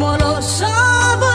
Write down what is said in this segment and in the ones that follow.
uomo lo sa.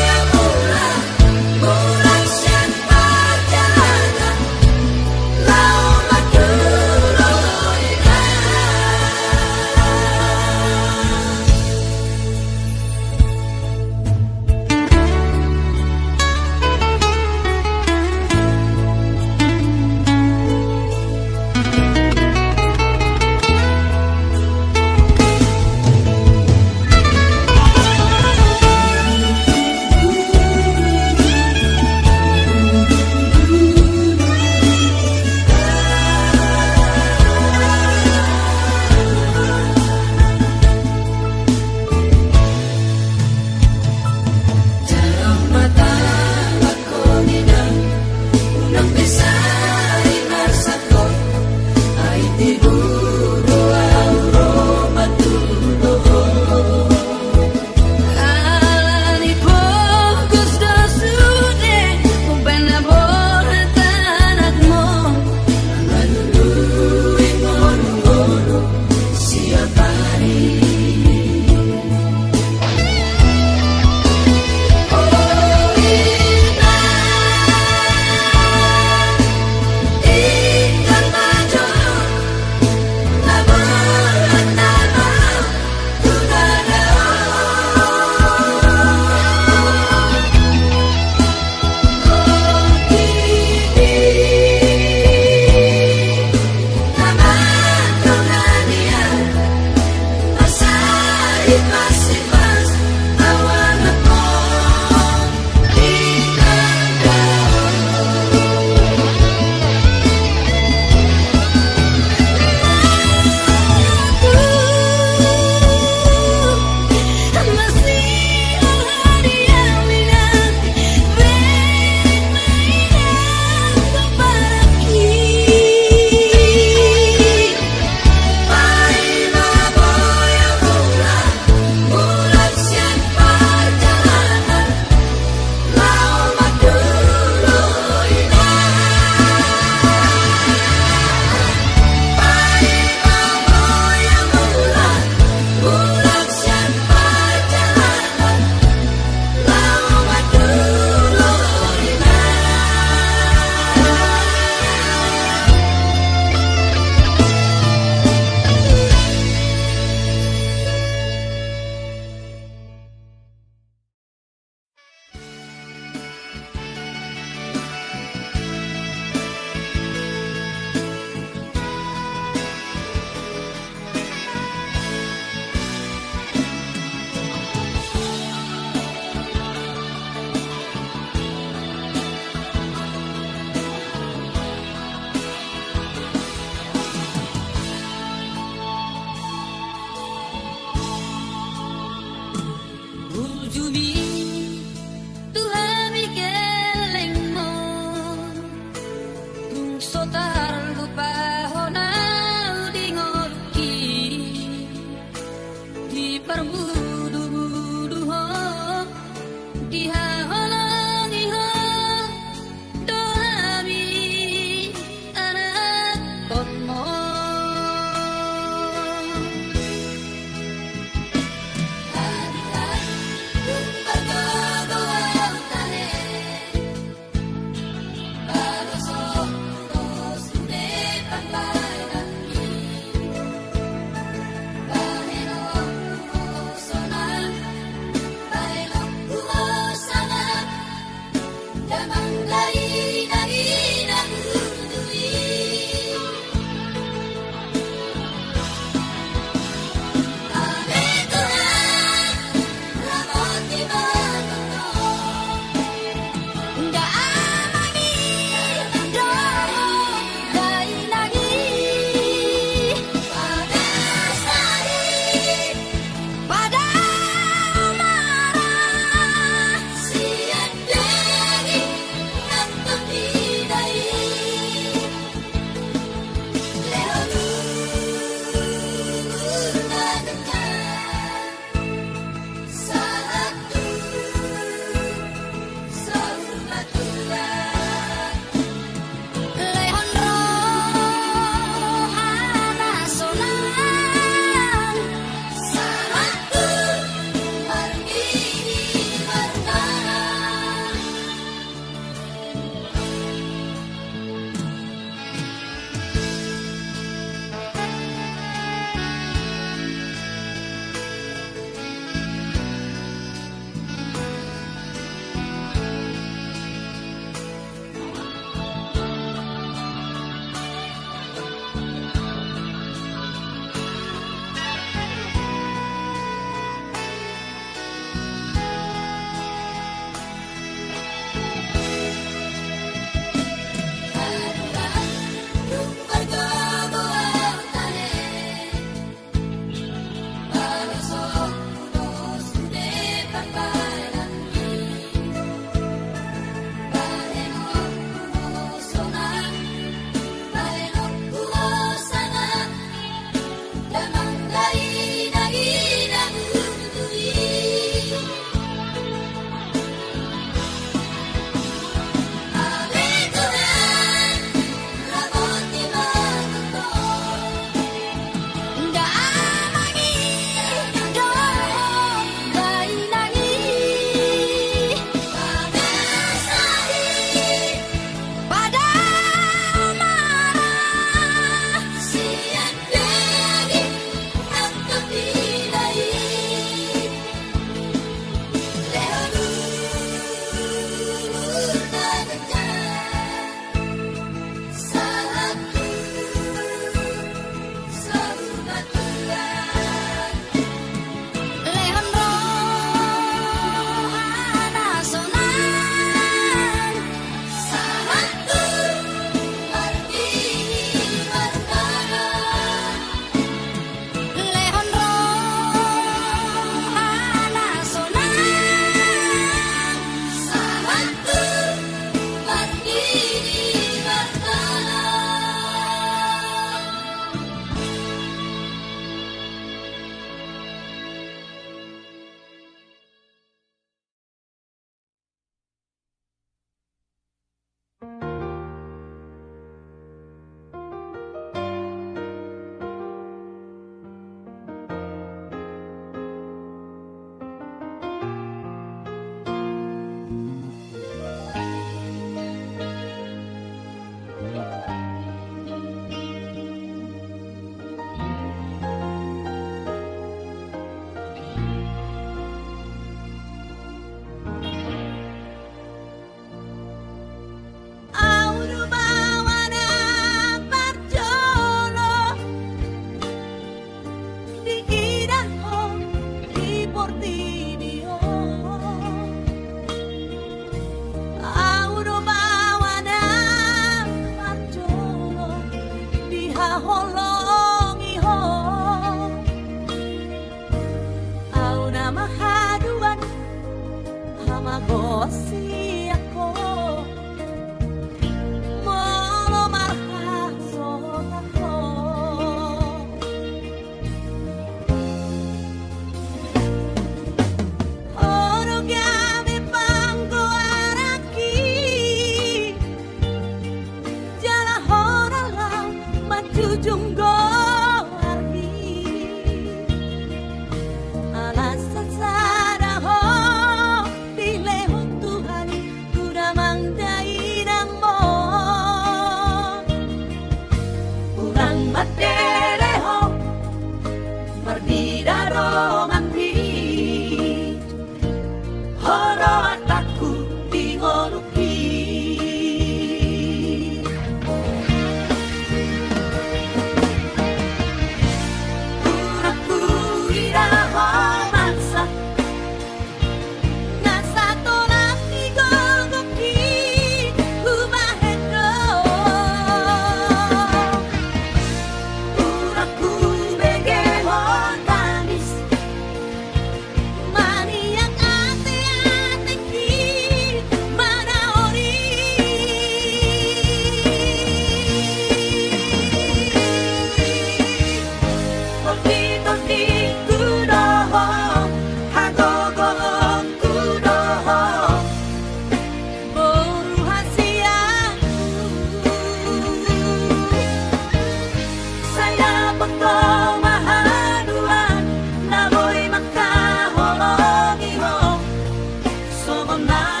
my mind.